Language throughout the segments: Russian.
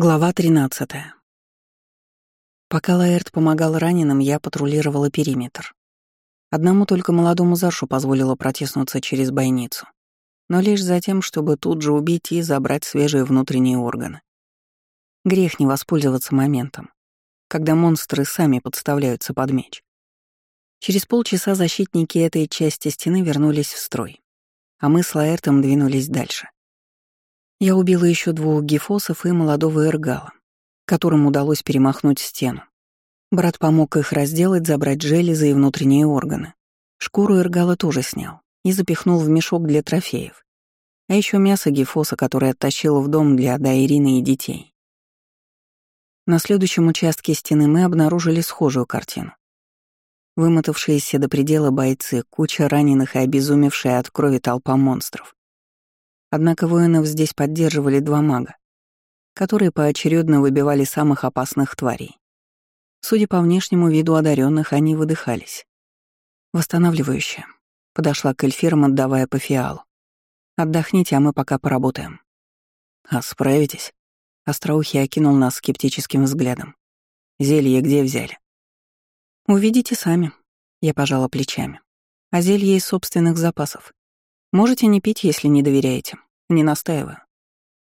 Глава 13. Пока Лаэрт помогал раненым, я патрулировала периметр. Одному только молодому Заршу позволила протиснуться через бойницу, но лишь за тем, чтобы тут же убить и забрать свежие внутренние органы. Грех не воспользоваться моментом, когда монстры сами подставляются под меч. Через полчаса защитники этой части стены вернулись в строй, а мы с Лаэртом двинулись дальше. Я убила еще двух гифосов и молодого эргала, которым удалось перемахнуть стену. Брат помог их разделать, забрать железы и внутренние органы. Шкуру эргала тоже снял и запихнул в мешок для трофеев. А еще мясо гифоса, которое оттащил в дом для Дайрины и детей. На следующем участке стены мы обнаружили схожую картину. Вымотавшиеся до предела бойцы, куча раненых и обезумевшая от крови толпа монстров. Однако воинов здесь поддерживали два мага, которые поочередно выбивали самых опасных тварей. Судя по внешнему виду одаренных, они выдыхались. Восстанавливающая. Подошла к эльфирам, отдавая по фиалу. «Отдохните, а мы пока поработаем». «А справитесь?» Остроухий окинул нас скептическим взглядом. «Зелье где взяли?» «Увидите сами», — я пожала плечами. «А зелье из собственных запасов. Можете не пить, если не доверяете. Не настаиваю.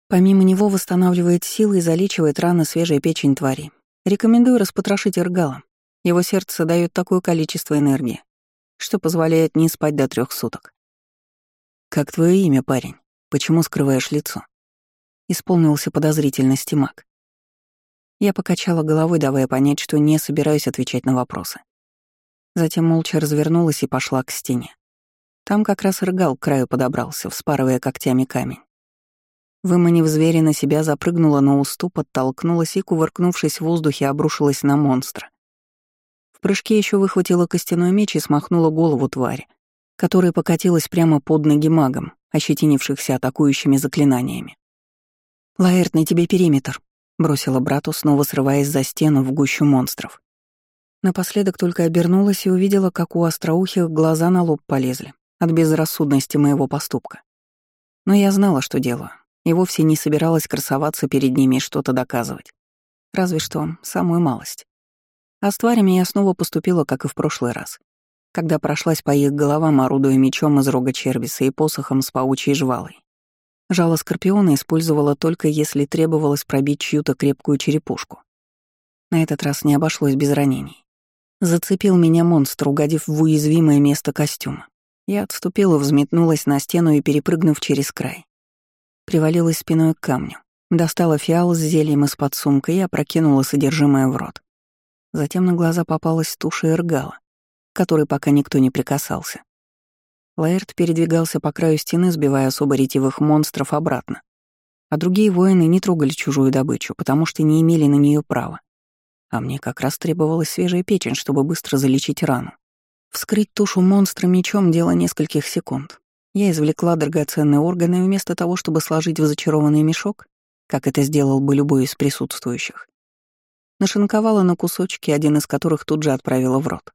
Помимо него восстанавливает силы и залечивает раны свежей печень твари. Рекомендую распотрошить эргала. Его сердце дает такое количество энергии, что позволяет не спать до трех суток. «Как твое имя, парень? Почему скрываешь лицо?» Исполнился подозрительности маг. Я покачала головой, давая понять, что не собираюсь отвечать на вопросы. Затем молча развернулась и пошла к стене. Там как раз рыгал к краю подобрался, вспарывая когтями камень. Выманив зверя на себя, запрыгнула на уступ, оттолкнулась и, кувыркнувшись в воздухе, обрушилась на монстра. В прыжке еще выхватила костяной меч и смахнула голову твари, которая покатилась прямо под ноги магом, ощетинившихся атакующими заклинаниями. «Лаэрт, на тебе периметр», — бросила брату, снова срываясь за стену в гущу монстров. Напоследок только обернулась и увидела, как у остроухих глаза на лоб полезли от безрассудности моего поступка. Но я знала, что делаю, и вовсе не собиралась красоваться перед ними и что-то доказывать. Разве что самую малость. А с тварями я снова поступила, как и в прошлый раз, когда прошлась по их головам, орудуя мечом из рога червиса и посохом с паучьей жвалой. Жало скорпиона использовала только если требовалось пробить чью-то крепкую черепушку. На этот раз не обошлось без ранений. Зацепил меня монстр, угодив в уязвимое место костюма. Я отступила, взметнулась на стену и, перепрыгнув через край, привалилась спиной к камню, достала фиал с зельем из-под сумка и опрокинула содержимое в рот. Затем на глаза попалась туша эргала, которой пока никто не прикасался. Лаэрт передвигался по краю стены, сбивая особо ретивых монстров обратно, а другие воины не трогали чужую добычу, потому что не имели на нее права. А мне как раз требовалась свежая печень, чтобы быстро залечить рану. Вскрыть тушу монстра мечом — дело нескольких секунд. Я извлекла драгоценные органы и вместо того, чтобы сложить в зачарованный мешок, как это сделал бы любой из присутствующих, нашинковала на кусочки, один из которых тут же отправила в рот.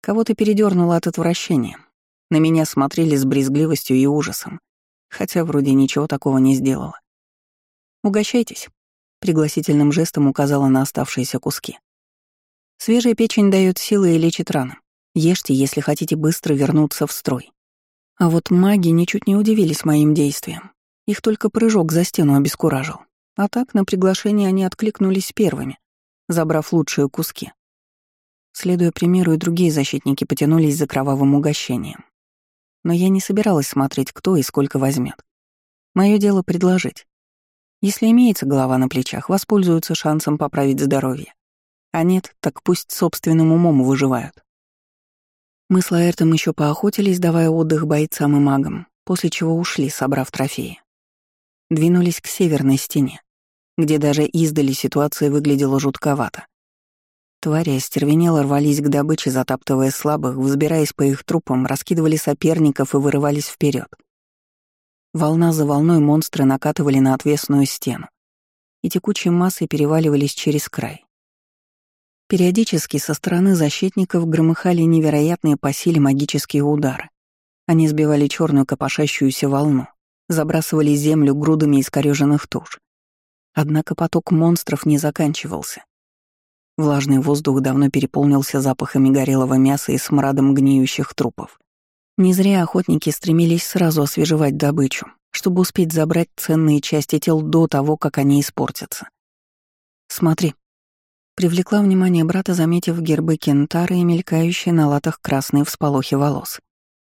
Кого-то передернуло от отвращения. На меня смотрели с брезгливостью и ужасом, хотя вроде ничего такого не сделала. «Угощайтесь», — пригласительным жестом указала на оставшиеся куски. Свежая печень дает силы и лечит раны. Ешьте, если хотите быстро вернуться в строй. А вот маги ничуть не удивились моим действиям. Их только прыжок за стену обескуражил. А так на приглашение они откликнулись первыми, забрав лучшие куски. Следуя примеру, и другие защитники потянулись за кровавым угощением. Но я не собиралась смотреть, кто и сколько возьмет. Мое дело предложить. Если имеется голова на плечах, воспользуются шансом поправить здоровье. А нет, так пусть собственным умом выживают. Мы с Лаэртом еще поохотились, давая отдых бойцам и магам, после чего ушли, собрав трофеи. Двинулись к северной стене, где даже издали ситуация выглядела жутковато. Твари остервенело рвались к добыче, затаптывая слабых, взбираясь по их трупам, раскидывали соперников и вырывались вперед. Волна за волной монстры накатывали на отвесную стену и текучей массой переваливались через край. Периодически со стороны защитников громыхали невероятные по силе магические удары. Они сбивали черную копошащуюся волну, забрасывали землю грудами искорёженных туш. Однако поток монстров не заканчивался. Влажный воздух давно переполнился запахами горелого мяса и смрадом гниющих трупов. Не зря охотники стремились сразу освежевать добычу, чтобы успеть забрать ценные части тел до того, как они испортятся. «Смотри», — привлекла внимание брата, заметив гербы кентара и мелькающие на латах красные всполохи волос.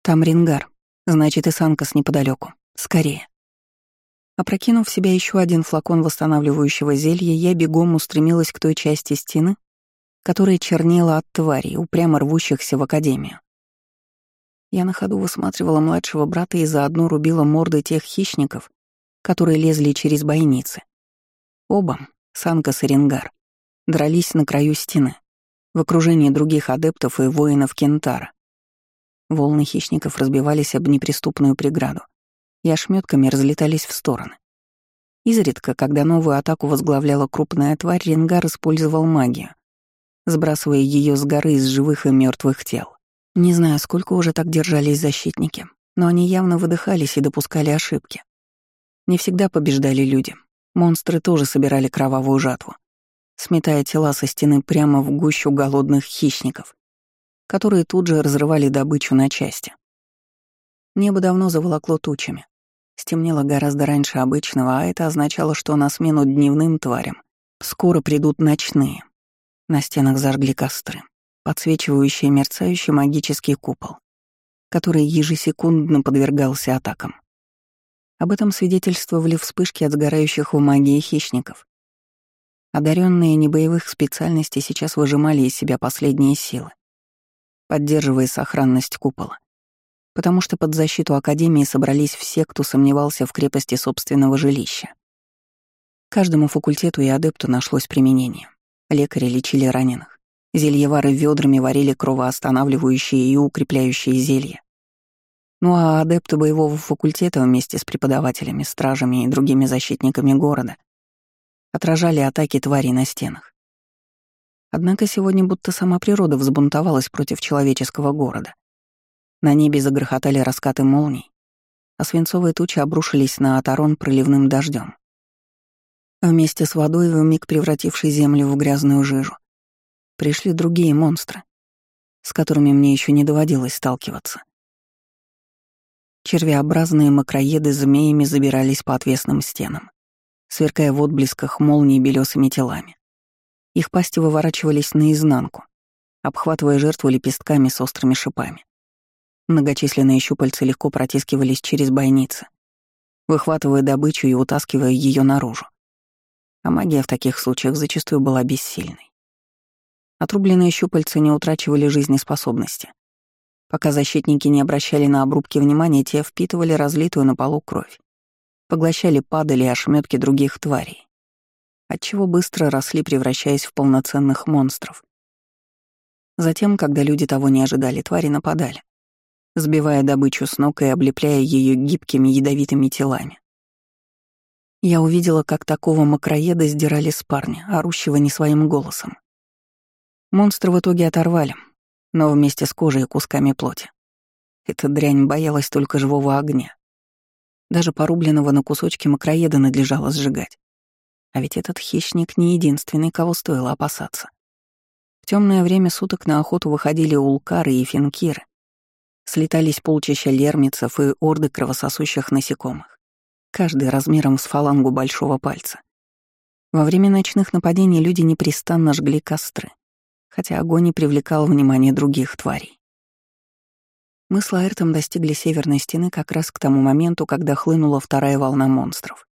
«Там рингар, значит и санкас неподалеку. Скорее». Опрокинув в себя еще один флакон восстанавливающего зелья, я бегом устремилась к той части стены, которая чернела от тварей, упрямо рвущихся в академию. Я на ходу высматривала младшего брата и заодно рубила морды тех хищников, которые лезли через бойницы. Оба, Санкас и Ренгар, дрались на краю стены, в окружении других адептов и воинов Кентара. Волны хищников разбивались об неприступную преграду, и ошметками разлетались в стороны. Изредка, когда новую атаку возглавляла крупная тварь, Ренгар использовал магию, сбрасывая ее с горы из живых и мертвых тел. Не знаю, сколько уже так держались защитники, но они явно выдыхались и допускали ошибки. Не всегда побеждали люди. Монстры тоже собирали кровавую жатву, сметая тела со стены прямо в гущу голодных хищников, которые тут же разрывали добычу на части. Небо давно заволокло тучами. Стемнело гораздо раньше обычного, а это означало, что на смену дневным тварям скоро придут ночные. На стенах зажгли костры подсвечивающий мерцающий магический купол, который ежесекундно подвергался атакам. Об этом свидетельствовали вспышки от сгорающих в магии хищников. Одаренные небоевых специальностей сейчас выжимали из себя последние силы, поддерживая сохранность купола, потому что под защиту Академии собрались все, кто сомневался в крепости собственного жилища. Каждому факультету и адепту нашлось применение. Лекари лечили раненых, Зельевары ведрами варили кровоостанавливающие и укрепляющие зелья. Ну а адепты боевого факультета вместе с преподавателями, стражами и другими защитниками города отражали атаки тварей на стенах. Однако сегодня будто сама природа взбунтовалась против человеческого города. На небе загрохотали раскаты молний, а свинцовые тучи обрушились на Атарон проливным дождем. Вместе с водой, вмиг превратившей землю в грязную жижу, пришли другие монстры, с которыми мне еще не доводилось сталкиваться. Червеобразные макроеды змеями забирались по отвесным стенам, сверкая в отблесках молнии белесыми телами. Их пасти выворачивались наизнанку, обхватывая жертву лепестками с острыми шипами. Многочисленные щупальца легко протискивались через бойницы, выхватывая добычу и утаскивая ее наружу. А магия в таких случаях зачастую была бессильной. Отрубленные щупальца не утрачивали жизнеспособности. Пока защитники не обращали на обрубки внимания, те впитывали разлитую на полу кровь. Поглощали падали и ошметки других тварей. Отчего быстро росли, превращаясь в полноценных монстров. Затем, когда люди того не ожидали, твари нападали, сбивая добычу с ног и облепляя ее гибкими ядовитыми телами. Я увидела, как такого макроеда сдирали с парня, орущего не своим голосом. Монстра в итоге оторвали, но вместе с кожей и кусками плоти. Эта дрянь боялась только живого огня. Даже порубленного на кусочки макроеда надлежало сжигать. А ведь этот хищник не единственный, кого стоило опасаться. В темное время суток на охоту выходили улкары и финкиры. Слетались полчища лермицев и орды кровососущих насекомых, каждый размером с фалангу большого пальца. Во время ночных нападений люди непрестанно жгли костры, хотя огонь не привлекал внимание других тварей. Мы с Лаэртом достигли северной стены как раз к тому моменту, когда хлынула вторая волна монстров.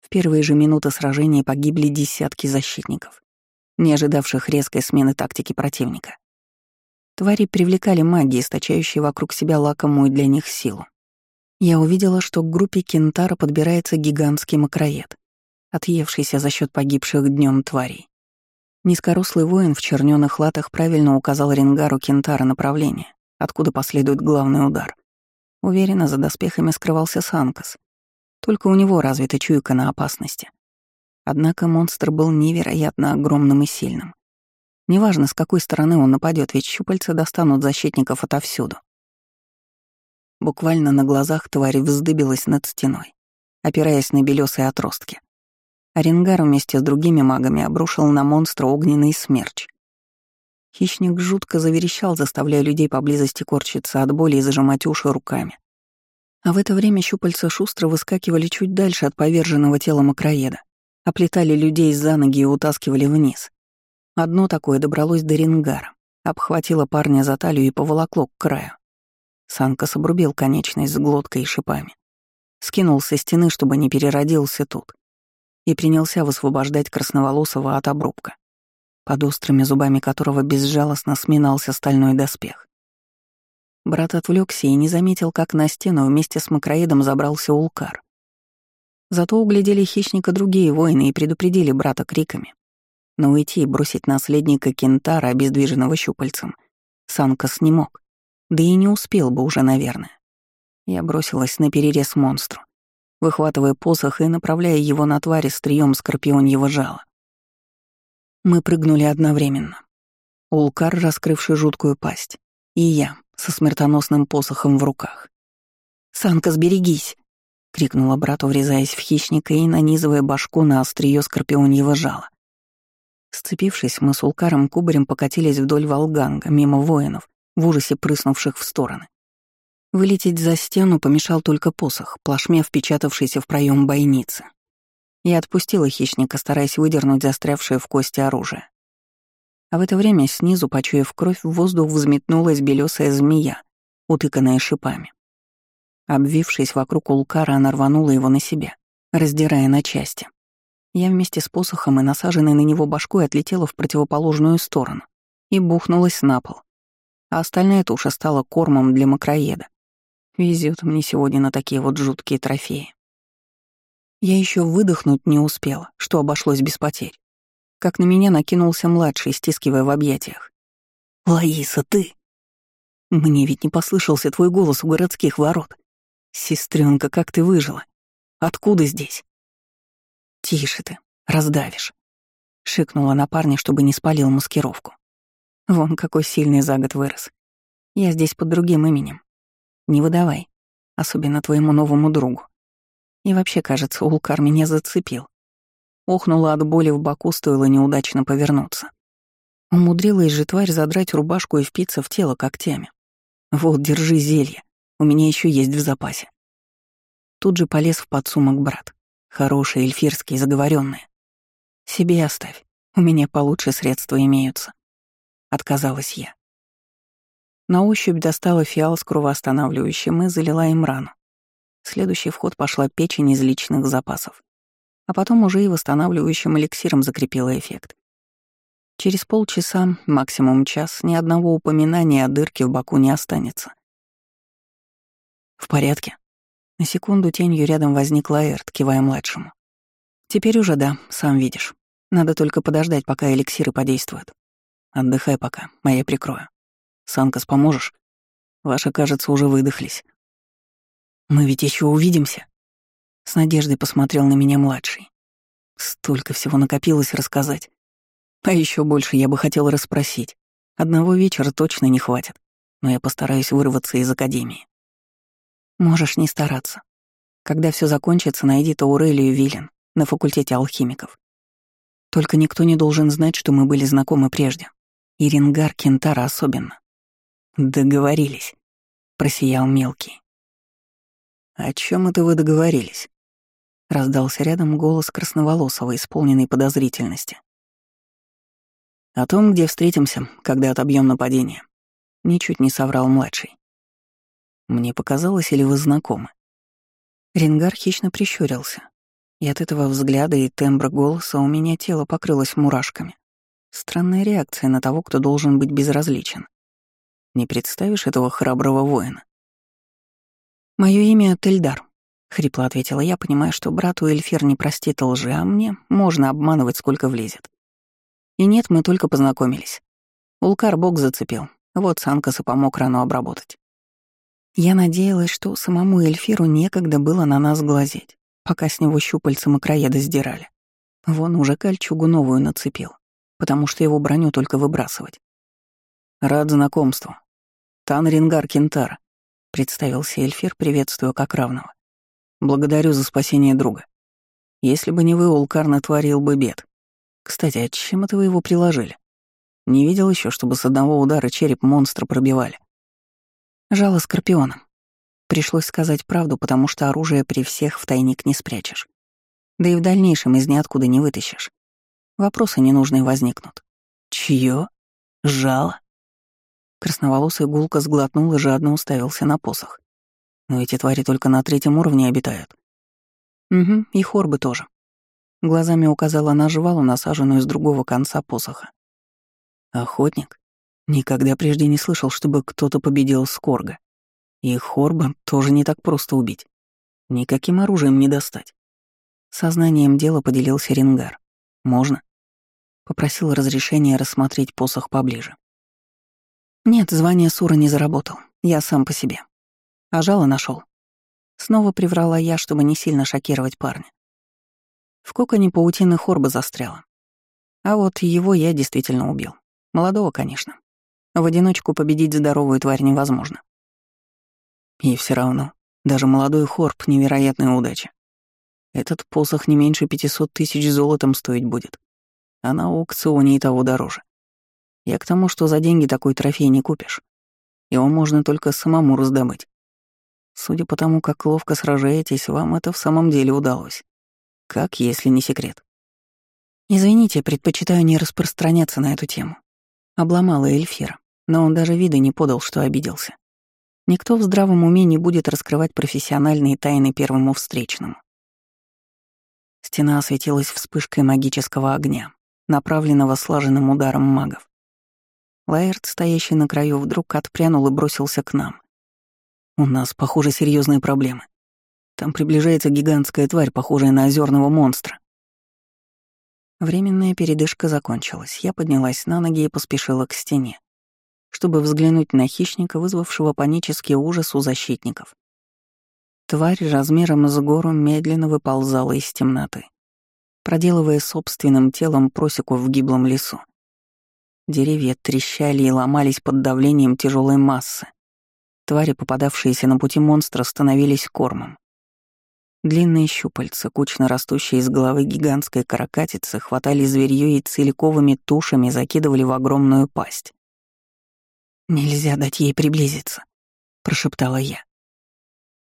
В первые же минуты сражения погибли десятки защитников, не ожидавших резкой смены тактики противника. Твари привлекали магии, источающие вокруг себя лакомую для них силу. Я увидела, что к группе Кентара подбирается гигантский макроед, отъевшийся за счет погибших днем тварей. Низкорослый воин в чернёных латах правильно указал Ренгару Кентара направление, откуда последует главный удар. Уверенно за доспехами скрывался Санкас. Только у него развита чуйка на опасности. Однако монстр был невероятно огромным и сильным. Неважно, с какой стороны он нападет, ведь щупальца достанут защитников отовсюду. Буквально на глазах тварь вздыбилась над стеной, опираясь на белесые отростки. Оренгар вместе с другими магами обрушил на монстра огненный смерч. Хищник жутко заверещал, заставляя людей поблизости корчиться от боли и зажимать уши руками. А в это время щупальца шустро выскакивали чуть дальше от поверженного тела макроеда, оплетали людей за ноги и утаскивали вниз. Одно такое добралось до рингара, обхватило парня за талию и поволокло к краю. Санка обрубил конечность с глоткой и шипами. Скинул со стены, чтобы не переродился тут, и принялся высвобождать красноволосого от обрубка под острыми зубами которого безжалостно сминался стальной доспех. Брат отвлекся и не заметил, как на стену вместе с макроедом забрался Улкар. Зато углядели хищника другие воины и предупредили брата криками. Но уйти и бросить наследника Кентара, обездвиженного щупальцем, Санкас не мог. Да и не успел бы уже, наверное. Я бросилась на перерез монстру, выхватывая посох и направляя его на твари стрием скорпионьего жала. Мы прыгнули одновременно. Улкар, раскрывший жуткую пасть, и я, со смертоносным посохом в руках. «Санка, сберегись!» — крикнула брату, врезаясь в хищника и нанизывая башку на острие скорпионьего жала. Сцепившись, мы с Улкаром кубарем покатились вдоль Волганга, мимо воинов, в ужасе прыснувших в стороны. Вылететь за стену помешал только посох, плашмя впечатавшийся в проем бойницы. Я отпустила хищника, стараясь выдернуть застрявшее в кости оружие. А в это время снизу, почуяв кровь, в воздух взметнулась белесая змея, утыканная шипами. Обвившись вокруг улкара, она рванула его на себя, раздирая на части. Я вместе с посохом и насаженной на него башкой отлетела в противоположную сторону и бухнулась на пол. А остальная туша стала кормом для макроеда. Везет мне сегодня на такие вот жуткие трофеи. Я еще выдохнуть не успела, что обошлось без потерь. Как на меня накинулся младший, стискивая в объятиях. «Лаиса, ты!» «Мне ведь не послышался твой голос у городских ворот. Сестренка, как ты выжила? Откуда здесь?» «Тише ты, раздавишь», — шикнула на парня, чтобы не спалил маскировку. «Вон какой сильный за год вырос. Я здесь под другим именем. Не выдавай, особенно твоему новому другу. И вообще, кажется, Улкар меня зацепил. Охнула от боли в боку, стоило неудачно повернуться. Умудрилась же тварь задрать рубашку и впиться в тело когтями. Вот, держи зелье, у меня еще есть в запасе. Тут же полез в подсумок брат. Хорошие, эльфирские, заговоренные. Себе оставь, у меня получше средства имеются. Отказалась я. На ощупь достала фиал с кровоостанавливающим и залила им рану. Следующий вход пошла печень из личных запасов. А потом уже и восстанавливающим эликсиром закрепила эффект. Через полчаса, максимум час, ни одного упоминания о дырке в боку не останется. «В порядке?» На секунду тенью рядом возникла Эрт, кивая младшему. «Теперь уже да, сам видишь. Надо только подождать, пока эликсиры подействуют. Отдыхай пока, моя прикрою. Санкас, поможешь? Ваши, кажется, уже выдохлись». Мы ведь еще увидимся. С надеждой посмотрел на меня младший. Столько всего накопилось рассказать. А еще больше я бы хотел расспросить. Одного вечера точно не хватит, но я постараюсь вырваться из академии. Можешь не стараться. Когда все закончится, найди Таурелию Вилен на факультете алхимиков. Только никто не должен знать, что мы были знакомы прежде. И Рингар Кентара особенно. Договорились. Просиял мелкий. «О чем это вы договорились?» Раздался рядом голос красноволосого, исполненный подозрительности. «О том, где встретимся, когда отобьем нападение». Ничуть не соврал младший. «Мне показалось, или вы знакомы?» Рингар хищно прищурился, и от этого взгляда и тембра голоса у меня тело покрылось мурашками. Странная реакция на того, кто должен быть безразличен. Не представишь этого храброго воина? Мое имя Тельдар», — хрипло ответила я, понимая, что брату Эльфер не простит лжи, а мне можно обманывать, сколько влезет. И нет, мы только познакомились. Улкар бог зацепил, вот Санкаса помог рану обработать. Я надеялась, что самому Эльфиру некогда было на нас глазеть, пока с него щупальцем и краеда сдирали. Вон уже кольчугу новую нацепил, потому что его броню только выбрасывать. Рад знакомству. Тан Рингар Кентар, Представился Эльфир, приветствуя как равного. Благодарю за спасение друга. Если бы не вы, Улкар натворил бы бед. Кстати, а чем это вы его приложили? Не видел еще, чтобы с одного удара череп монстра пробивали. Жало скорпионом. Пришлось сказать правду, потому что оружие при всех в тайник не спрячешь. Да и в дальнейшем из ниоткуда не вытащишь. Вопросы ненужные возникнут. Чье? Жало? Красноволосый гулко сглотнул и жадно уставился на посох. Но эти твари только на третьем уровне обитают. Угу, и хорбы тоже. Глазами указала на жвалу, насаженную с другого конца посоха. Охотник? Никогда прежде не слышал, чтобы кто-то победил Скорга. И Хорба тоже не так просто убить. Никаким оружием не достать. Сознанием дела поделился Рингар. «Можно?» Попросил разрешения рассмотреть посох поближе. Нет, звание Сура не заработал. Я сам по себе. А жало нашел. Снова приврала я, чтобы не сильно шокировать парня. В коконе паутины Хорба застряла. А вот его я действительно убил. Молодого, конечно. В одиночку победить здоровую тварь невозможно. И все равно, даже молодой Хорб — невероятная удача. Этот посох не меньше 500 тысяч золотом стоить будет, а на аукционе и того дороже. Я к тому, что за деньги такой трофей не купишь. Его можно только самому раздобыть. Судя по тому, как ловко сражаетесь, вам это в самом деле удалось. Как, если не секрет? Извините, предпочитаю не распространяться на эту тему. Обломала Эльфира, но он даже вида не подал, что обиделся. Никто в здравом уме не будет раскрывать профессиональные тайны первому встречному. Стена осветилась вспышкой магического огня, направленного слаженным ударом магов. Лаэрт, стоящий на краю, вдруг отпрянул и бросился к нам. «У нас, похоже, серьезные проблемы. Там приближается гигантская тварь, похожая на озерного монстра». Временная передышка закончилась. Я поднялась на ноги и поспешила к стене, чтобы взглянуть на хищника, вызвавшего панический ужас у защитников. Тварь размером с гору медленно выползала из темноты, проделывая собственным телом просеку в гиблом лесу. Деревья трещали и ломались под давлением тяжелой массы. Твари, попадавшиеся на пути монстра, становились кормом. Длинные щупальца, кучно растущие из головы гигантской каракатицы, хватали зверьё и целиковыми тушами закидывали в огромную пасть. «Нельзя дать ей приблизиться», — прошептала я.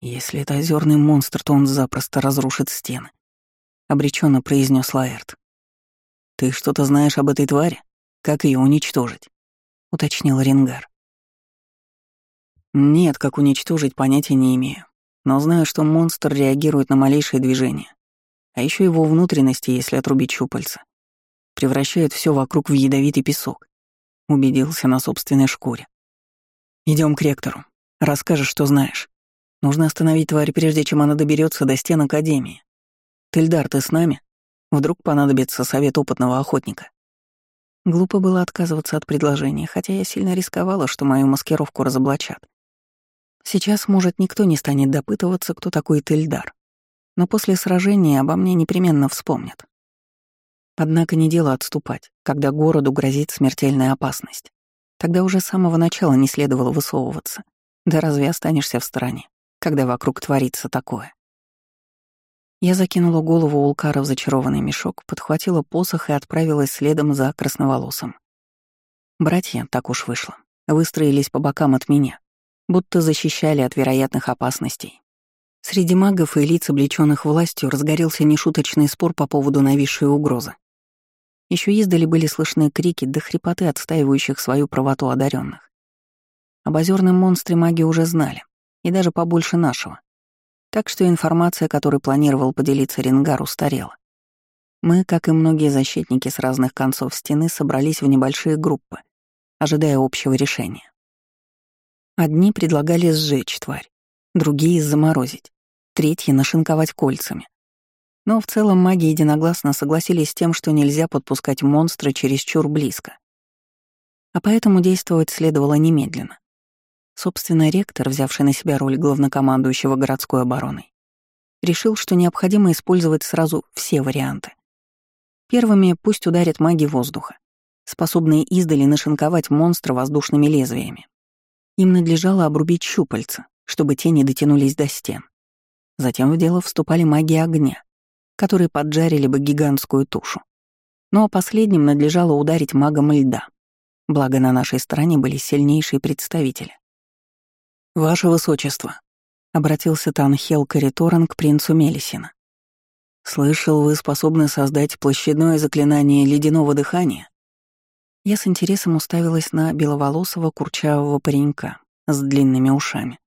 Если это озерный монстр, то он запросто разрушит стены. Обреченно произнес Лаэрт. Ты что-то знаешь об этой твари? Как ее уничтожить? уточнил Ренгар. Нет, как уничтожить, понятия не имею. Но знаю, что монстр реагирует на малейшее движение. А еще его внутренности, если отрубить щупальца, превращают все вокруг в ядовитый песок. Убедился на собственной шкуре. Идем к ректору. Расскажешь, что знаешь. Нужно остановить тварь, прежде чем она доберется до стен Академии. Тельдар, ты с нами? Вдруг понадобится совет опытного охотника. Глупо было отказываться от предложения, хотя я сильно рисковала, что мою маскировку разоблачат. Сейчас, может, никто не станет допытываться, кто такой Тельдар. Но после сражения обо мне непременно вспомнят. Однако не дело отступать, когда городу грозит смертельная опасность. Тогда уже с самого начала не следовало высовываться. Да разве останешься в стороне? когда вокруг творится такое. Я закинула голову Улкара в зачарованный мешок, подхватила посох и отправилась следом за красноволосым. Братья, так уж вышло, выстроились по бокам от меня, будто защищали от вероятных опасностей. Среди магов и лиц, облечённых властью, разгорелся нешуточный спор по поводу нависшей угрозы. Еще издали были слышны крики до хрипоты отстаивающих свою правоту одаренных. Об озерном монстре маги уже знали, и даже побольше нашего. Так что информация, которой планировал поделиться Ренгар, устарела. Мы, как и многие защитники с разных концов стены, собрались в небольшие группы, ожидая общего решения. Одни предлагали сжечь тварь, другие — заморозить, третьи — нашинковать кольцами. Но в целом маги единогласно согласились с тем, что нельзя подпускать монстра чересчур близко. А поэтому действовать следовало немедленно. Собственно, ректор, взявший на себя роль главнокомандующего городской обороной, решил, что необходимо использовать сразу все варианты. Первыми пусть ударят маги воздуха, способные издали нашинковать монстра воздушными лезвиями. Им надлежало обрубить щупальца, чтобы те не дотянулись до стен. Затем в дело вступали маги огня, которые поджарили бы гигантскую тушу. Ну а последним надлежало ударить магом льда. Благо на нашей стороне были сильнейшие представители. «Ваше Высочество», — обратился Танхел Кариторан к принцу Мелисина. «Слышал, вы способны создать площадное заклинание ледяного дыхания?» Я с интересом уставилась на беловолосого курчавого паренька с длинными ушами,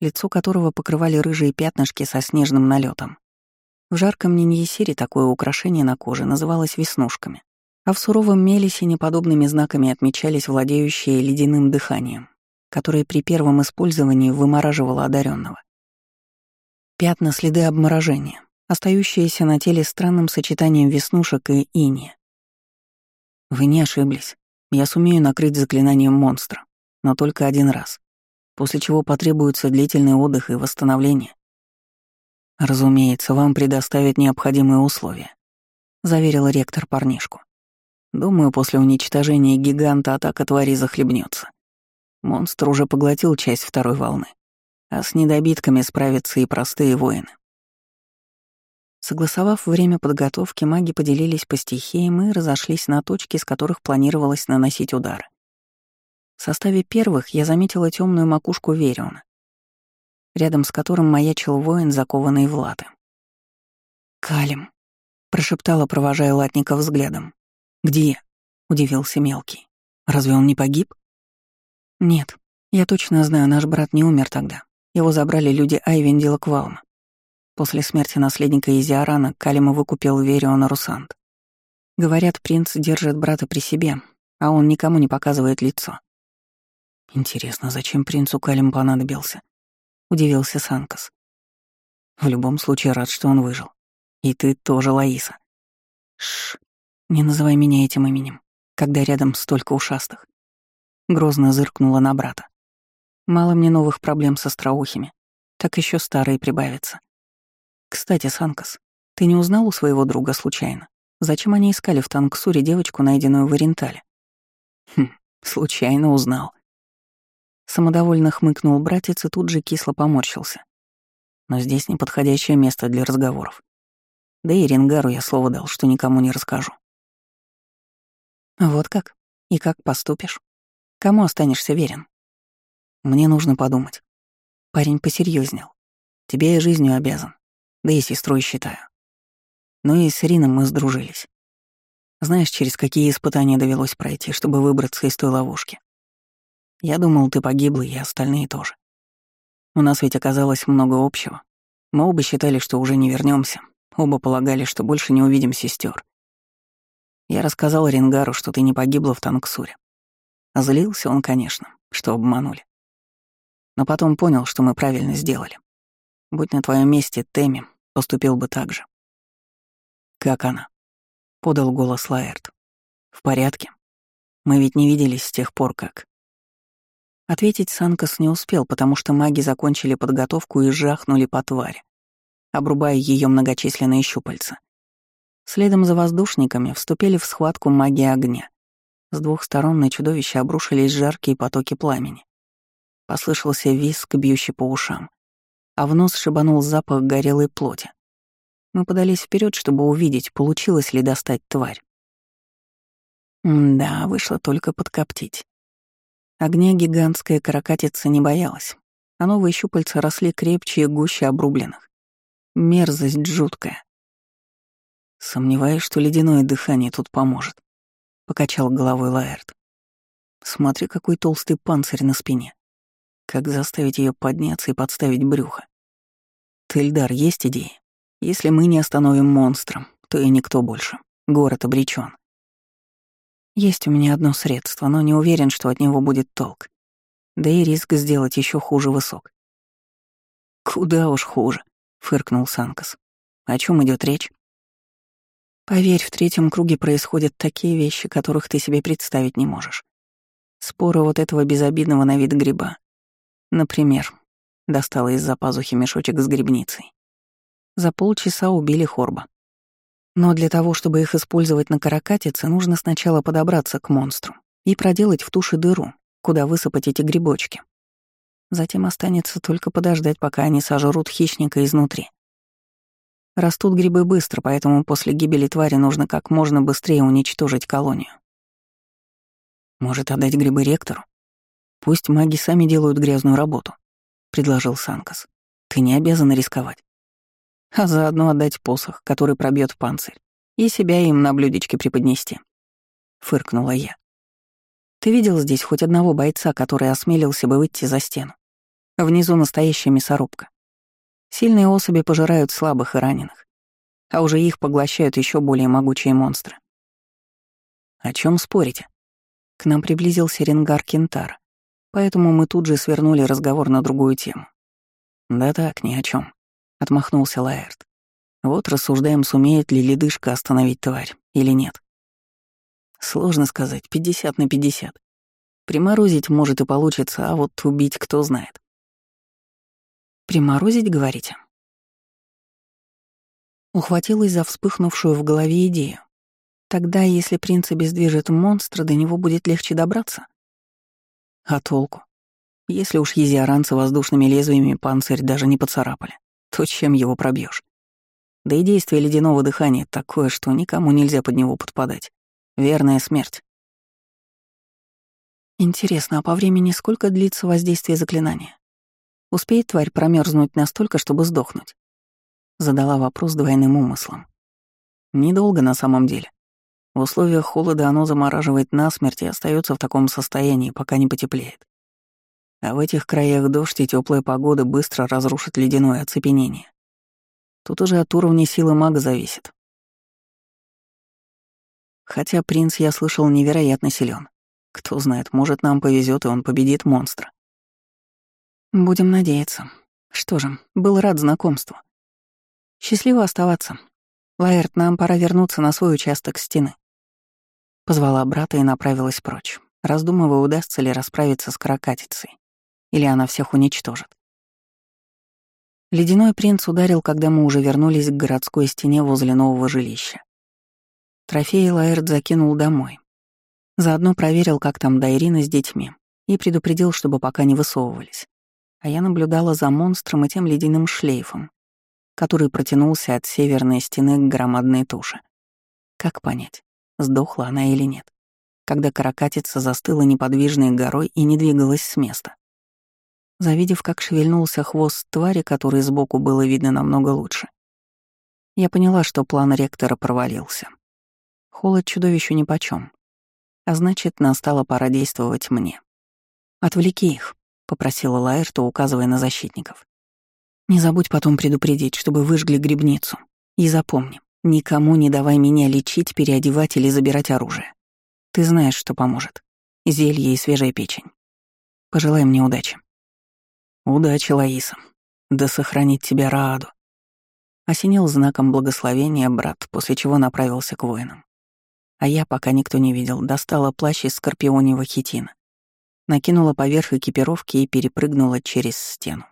лицо которого покрывали рыжие пятнышки со снежным налетом. В жарком Ниньесире такое украшение на коже называлось веснушками, а в суровом Мелисе неподобными знаками отмечались владеющие ледяным дыханием, которое при первом использовании вымораживало одаренного. Пятна следы обморожения, остающиеся на теле странным сочетанием веснушек и иния. Вы не ошиблись. Я сумею накрыть заклинанием монстра, но только один раз, после чего потребуется длительный отдых и восстановление. Разумеется, вам предоставят необходимые условия, заверил ректор парнишку. Думаю, после уничтожения гиганта атака твари захлебнется. Монстр уже поглотил часть второй волны, а с недобитками справятся и простые воины. Согласовав время подготовки, маги поделились по стихиям и разошлись на точки, с которых планировалось наносить удары. В составе первых я заметила темную макушку Вериона, рядом с которым маячил воин, закованный в латы. «Калим», — прошептала, провожая латника взглядом. «Где?» — удивился мелкий. «Разве он не погиб?» «Нет, я точно знаю, наш брат не умер тогда. Его забрали люди Айвендила Квалма. После смерти наследника Изиарана Калима выкупил Вериона Русант. Говорят, принц держит брата при себе, а он никому не показывает лицо. Интересно, зачем принцу Калим понадобился? Удивился Санкас. В любом случае рад, что он выжил. И ты тоже, Лаиса. Шш, не называй меня этим именем, когда рядом столько ушастых. Грозно зыркнула на брата. Мало мне новых проблем со остроухими, так еще старые прибавятся. Кстати, Санкас, ты не узнал у своего друга случайно, зачем они искали в Танксуре девочку, найденную в Орентале? Хм, случайно узнал. Самодовольно хмыкнул братец и тут же кисло поморщился. Но здесь неподходящее место для разговоров. Да и Ренгару я слово дал, что никому не расскажу. Вот как? И как поступишь? Кому останешься верен? Мне нужно подумать. Парень посерьезнел. Тебе я жизнью обязан да и сестрой считаю. Ну и с Рином мы сдружились. Знаешь, через какие испытания довелось пройти, чтобы выбраться из той ловушки? Я думал, ты погибла, и остальные тоже. У нас ведь оказалось много общего. Мы оба считали, что уже не вернемся. Оба полагали, что больше не увидим сестер. Я рассказал Ренгару, что ты не погибла в Танксуре. Злился он, конечно, что обманули. Но потом понял, что мы правильно сделали. Будь на твоем месте Теми, поступил бы так же. «Как она?» — подал голос Лаэрт. «В порядке? Мы ведь не виделись с тех пор, как...» Ответить Санкас не успел, потому что маги закончили подготовку и жахнули по твари, обрубая ее многочисленные щупальца. Следом за воздушниками вступили в схватку маги огня. С двух сторон на чудовище обрушились жаркие потоки пламени. Послышался визг, бьющий по ушам а в нос шибанул запах горелой плоти. Мы подались вперед, чтобы увидеть, получилось ли достать тварь. М да, вышло только подкоптить. Огня гигантская каракатица не боялась, а новые щупальца росли крепче и гуще обрубленных. Мерзость жуткая. Сомневаюсь, что ледяное дыхание тут поможет, — покачал головой Лаэрт. Смотри, какой толстый панцирь на спине. Как заставить ее подняться и подставить брюхо? Тельдар, есть идеи? Если мы не остановим монстра, то и никто больше. Город обречен. Есть у меня одно средство, но не уверен, что от него будет толк. Да и риск сделать еще хуже высок. Куда уж хуже, фыркнул Санкас. О чем идет речь? Поверь, в третьем круге происходят такие вещи, которых ты себе представить не можешь. Споры вот этого безобидного на вид гриба Например, достала из-за пазухи мешочек с грибницей. За полчаса убили Хорба. Но для того, чтобы их использовать на каракатице, нужно сначала подобраться к монстру и проделать в туше дыру, куда высыпать эти грибочки. Затем останется только подождать, пока они сожрут хищника изнутри. Растут грибы быстро, поэтому после гибели твари нужно как можно быстрее уничтожить колонию. Может, отдать грибы ректору? Пусть маги сами делают грязную работу, — предложил Санкас. Ты не обязан рисковать. А заодно отдать посох, который пробьет панцирь, и себя им на блюдечке преподнести. Фыркнула я. Ты видел здесь хоть одного бойца, который осмелился бы выйти за стену? Внизу настоящая мясорубка. Сильные особи пожирают слабых и раненых, а уже их поглощают еще более могучие монстры. О чем спорите? К нам приблизился Ренгар Кентар, поэтому мы тут же свернули разговор на другую тему. Да так, ни о чем, отмахнулся Лаэрт. Вот рассуждаем, сумеет ли ледышка остановить тварь или нет. Сложно сказать, 50 на 50. Приморозить может и получится, а вот убить кто знает. Приморозить, говорите? Ухватилась за вспыхнувшую в голове идею. Тогда, если принц обездвижит монстра, до него будет легче добраться. А толку? Если уж езиаранцы воздушными лезвиями панцирь даже не поцарапали, то чем его пробьешь? Да и действие ледяного дыхания такое, что никому нельзя под него подпадать. Верная смерть. Интересно, а по времени сколько длится воздействие заклинания? Успеет тварь промерзнуть настолько, чтобы сдохнуть? Задала вопрос двойным умыслом. Недолго на самом деле. В условиях холода оно замораживает насмерть и остается в таком состоянии, пока не потеплеет. А в этих краях дождь и теплая погода быстро разрушат ледяное оцепенение. Тут уже от уровня силы мага зависит. Хотя принц, я слышал, невероятно силен. Кто знает, может, нам повезет, и он победит монстра. Будем надеяться. Что же, был рад знакомству. Счастливо оставаться. Лаэрт, нам пора вернуться на свой участок стены. Позвала брата и направилась прочь, раздумывая, удастся ли расправиться с каракатицей, или она всех уничтожит. Ледяной принц ударил, когда мы уже вернулись к городской стене возле нового жилища. Трофеи Лаэрт закинул домой. Заодно проверил, как там Дайрина с детьми, и предупредил, чтобы пока не высовывались а я наблюдала за монстром и тем ледяным шлейфом, который протянулся от северной стены к громадной туше. Как понять, сдохла она или нет, когда каракатица застыла неподвижной горой и не двигалась с места? Завидев, как шевельнулся хвост твари, который сбоку было видно намного лучше, я поняла, что план ректора провалился. Холод чудовищу нипочём, а значит, настала пора действовать мне. Отвлеки их. — попросила Лаэрта, указывая на защитников. «Не забудь потом предупредить, чтобы выжгли грибницу. И запомни, никому не давай меня лечить, переодевать или забирать оружие. Ты знаешь, что поможет. Зелье и свежая печень. Пожелай мне удачи». «Удачи, Лаиса. Да сохранит тебя Рааду». Осенил знаком благословения брат, после чего направился к воинам. А я, пока никто не видел, достала плащ из скорпионьего хитина накинула поверх экипировки и перепрыгнула через стену.